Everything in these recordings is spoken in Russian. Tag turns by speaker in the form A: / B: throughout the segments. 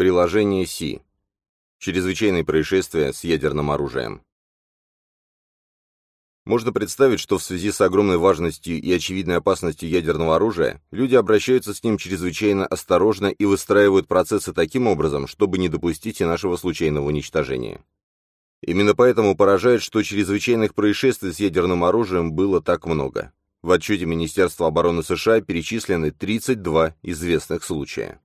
A: Приложение Си. Чрезвычайные происшествия с ядерным оружием. Можно представить, что в связи с огромной важностью и очевидной опасностью ядерного оружия, люди обращаются с ним чрезвычайно осторожно и выстраивают процессы таким образом, чтобы не допустить и нашего случайного уничтожения. Именно поэтому поражает, что чрезвычайных происшествий с ядерным оружием было так много. В отчете Министерства обороны США перечислены 32 известных случая.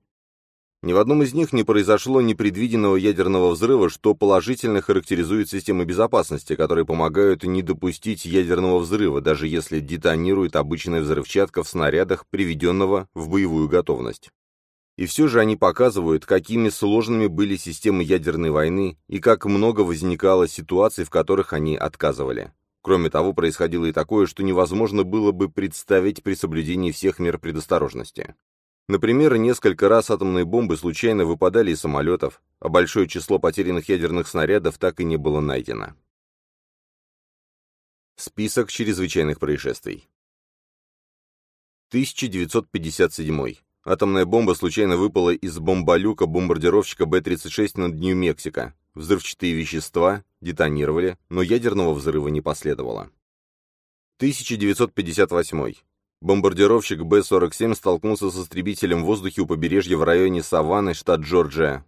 A: Ни в одном из них не произошло непредвиденного ядерного взрыва, что положительно характеризует системы безопасности, которые помогают не допустить ядерного взрыва, даже если детонирует обычная взрывчатка в снарядах, приведенного в боевую готовность. И все же они показывают, какими сложными были системы ядерной войны и как много возникало ситуаций, в которых они отказывали. Кроме того, происходило и такое, что невозможно было бы представить при соблюдении всех мер предосторожности. Например, несколько раз атомные бомбы случайно выпадали из самолетов, а большое число потерянных ядерных снарядов так и не было найдено. Список чрезвычайных происшествий 1957. Атомная бомба случайно выпала из бомболюка бомбардировщика Б-36 над Нью-Мексико. Взрывчатые вещества детонировали, но ядерного взрыва не последовало. 1958. Бомбардировщик Б-47 столкнулся с истребителем в воздухе у побережья в районе Саванны, штат Джорджия.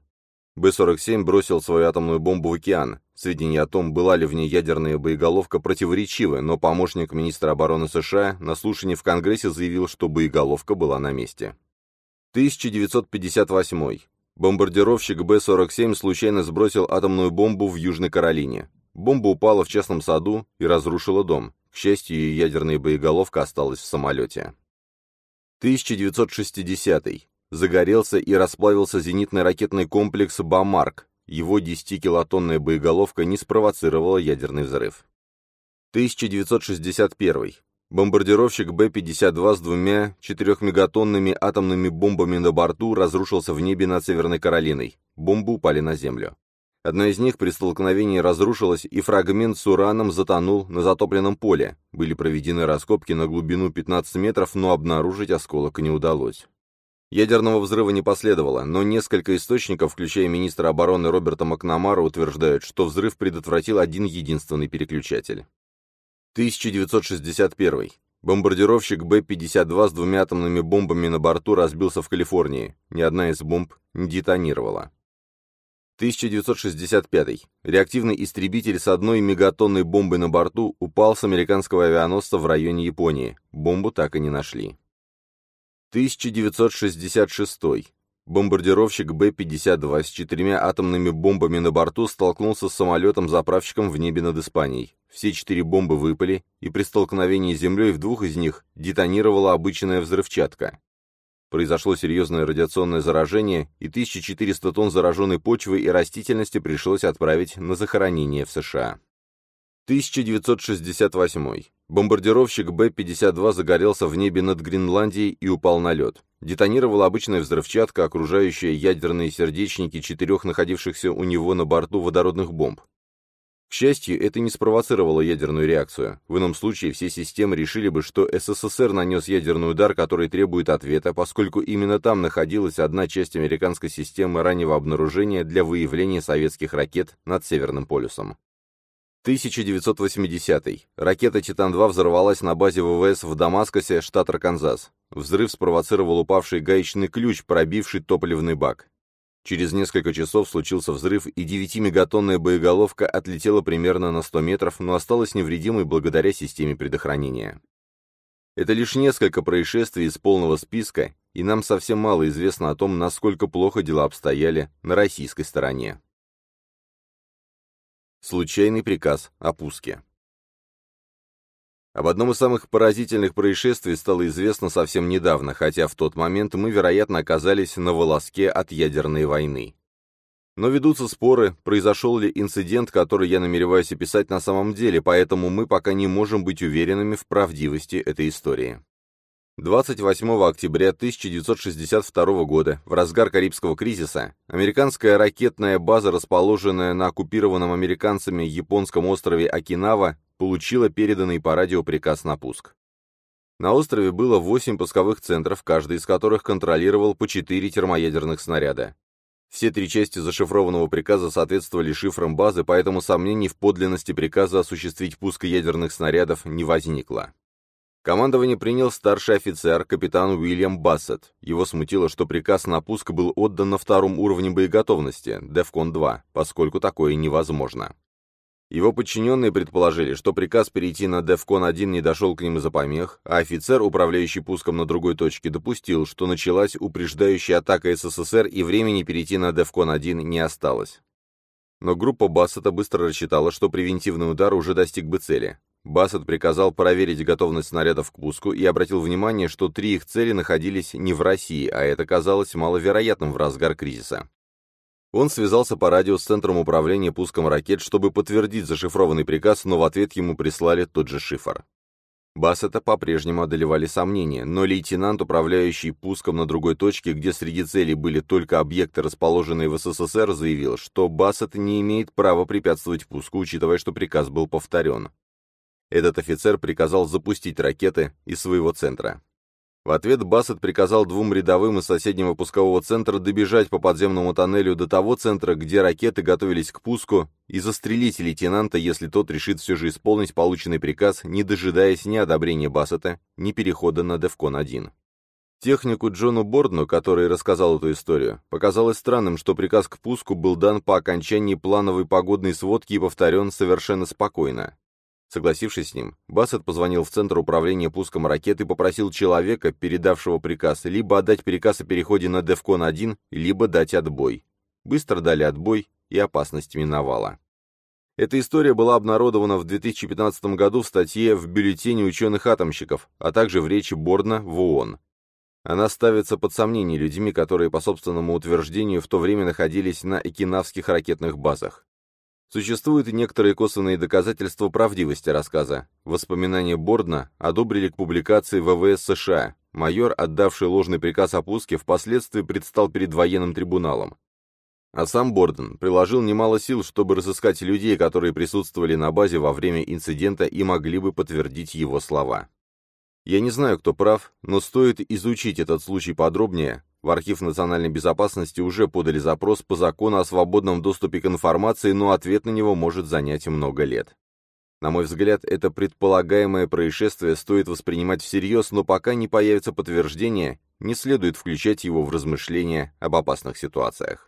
A: Б-47 бросил свою атомную бомбу в океан. Сведения о том, была ли в ней ядерная боеголовка, противоречивы, но помощник министра обороны США на слушании в Конгрессе заявил, что боеголовка была на месте. 1958. Бомбардировщик Б-47 случайно сбросил атомную бомбу в Южной Каролине. Бомба упала в частном саду и разрушила дом. К счастью, ядерная боеголовка осталась в самолете. 1960. -й. Загорелся и расплавился зенитный ракетный комплекс «Бамарк». Его 10-килотонная боеголовка не спровоцировала ядерный взрыв. 1961. Бомбардировщик Б-52 с двумя 4-мегатонными атомными бомбами на борту разрушился в небе над Северной Каролиной. Бомбы упали на землю. Одна из них при столкновении разрушилась, и фрагмент с ураном затонул на затопленном поле. Были проведены раскопки на глубину 15 метров, но обнаружить осколок не удалось. Ядерного взрыва не последовало, но несколько источников, включая министра обороны Роберта Макнамара, утверждают, что взрыв предотвратил один единственный переключатель. 1961. Бомбардировщик Б-52 с двумя атомными бомбами на борту разбился в Калифорнии. Ни одна из бомб не детонировала. 1965. Реактивный истребитель с одной мегатонной бомбой на борту упал с американского авианосца в районе Японии. Бомбу так и не нашли. 1966. Бомбардировщик Б-52 с четырьмя атомными бомбами на борту столкнулся с самолетом-заправщиком в небе над Испанией. Все четыре бомбы выпали, и при столкновении с землей в двух из них детонировала обычная взрывчатка. Произошло серьезное радиационное заражение, и 1400 тонн зараженной почвы и растительности пришлось отправить на захоронение в США. 1968. Бомбардировщик Б-52 загорелся в небе над Гренландией и упал на лед. Детонировала обычная взрывчатка, окружающая ядерные сердечники четырех находившихся у него на борту водородных бомб. К счастью, это не спровоцировало ядерную реакцию. В ином случае все системы решили бы, что СССР нанес ядерный удар, который требует ответа, поскольку именно там находилась одна часть американской системы раннего обнаружения для выявления советских ракет над Северным полюсом. 1980. Ракета «Титан-2» взорвалась на базе ВВС в Дамаскосе, штат Арканзас. Взрыв спровоцировал упавший гаечный ключ, пробивший топливный бак. Через несколько часов случился взрыв, и 9-мегатонная боеголовка отлетела примерно на 100 метров, но осталась невредимой благодаря системе предохранения. Это лишь несколько происшествий из полного списка, и нам совсем мало известно о том, насколько плохо дела обстояли на российской стороне. Случайный приказ о пуске. Об одном из самых поразительных происшествий стало известно совсем недавно, хотя в тот момент мы, вероятно, оказались на волоске от ядерной войны. Но ведутся споры, произошел ли инцидент, который я намереваюсь описать на самом деле, поэтому мы пока не можем быть уверенными в правдивости этой истории. 28 октября 1962 года, в разгар Карибского кризиса, американская ракетная база, расположенная на оккупированном американцами японском острове Окинава, получила переданный по радио приказ на пуск. На острове было 8 пусковых центров, каждый из которых контролировал по 4 термоядерных снаряда. Все три части зашифрованного приказа соответствовали шифрам базы, поэтому сомнений в подлинности приказа осуществить пуск ядерных снарядов не возникло. Командование принял старший офицер, капитан Уильям Бассет. Его смутило, что приказ на пуск был отдан на втором уровне боеготовности, DEFCON-2, поскольку такое невозможно. Его подчиненные предположили, что приказ перейти на DEFCON-1 не дошел к ним из-за помех, а офицер, управляющий пуском на другой точке, допустил, что началась упреждающая атака СССР и времени перейти на DEFCON-1 не осталось. Но группа Бассета быстро рассчитала, что превентивный удар уже достиг бы цели. Бассет приказал проверить готовность снарядов к пуску и обратил внимание, что три их цели находились не в России, а это казалось маловероятным в разгар кризиса. Он связался по радио с Центром управления пуском ракет, чтобы подтвердить зашифрованный приказ, но в ответ ему прислали тот же шифр. Бассета по-прежнему одолевали сомнения, но лейтенант, управляющий пуском на другой точке, где среди целей были только объекты, расположенные в СССР, заявил, что Бассет не имеет права препятствовать пуску, учитывая, что приказ был повторен. Этот офицер приказал запустить ракеты из своего центра. В ответ Бассет приказал двум рядовым из соседнего пускового центра добежать по подземному тоннелю до того центра, где ракеты готовились к пуску, и застрелить лейтенанта, если тот решит все же исполнить полученный приказ, не дожидаясь ни одобрения Бассета, ни перехода на Девкон-1. Технику Джону Бордну, который рассказал эту историю, показалось странным, что приказ к пуску был дан по окончании плановой погодной сводки и повторен совершенно спокойно. Согласившись с ним, Бассет позвонил в Центр управления пуском ракет и попросил человека, передавшего приказ, либо отдать приказ о переходе на Девкон-1, либо дать отбой. Быстро дали отбой, и опасность миновала. Эта история была обнародована в 2015 году в статье в бюллетене ученых-атомщиков, а также в речи Борна в ООН. Она ставится под сомнение людьми, которые, по собственному утверждению, в то время находились на окинавских ракетных базах. Существуют и некоторые косвенные доказательства правдивости рассказа. Воспоминания Бордна одобрили к публикации ВВС США. Майор, отдавший ложный приказ о пуске, впоследствии предстал перед военным трибуналом. А сам Борден приложил немало сил, чтобы разыскать людей, которые присутствовали на базе во время инцидента и могли бы подтвердить его слова. Я не знаю, кто прав, но стоит изучить этот случай подробнее, в Архив национальной безопасности уже подали запрос по закону о свободном доступе к информации, но ответ на него может занять много лет. На мой взгляд, это предполагаемое происшествие стоит воспринимать всерьез, но пока не появится подтверждение, не следует включать его в размышления об опасных ситуациях.